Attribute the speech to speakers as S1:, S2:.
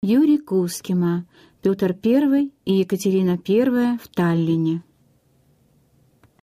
S1: Юрий Кускима, Петр I и Екатерина I в Таллине.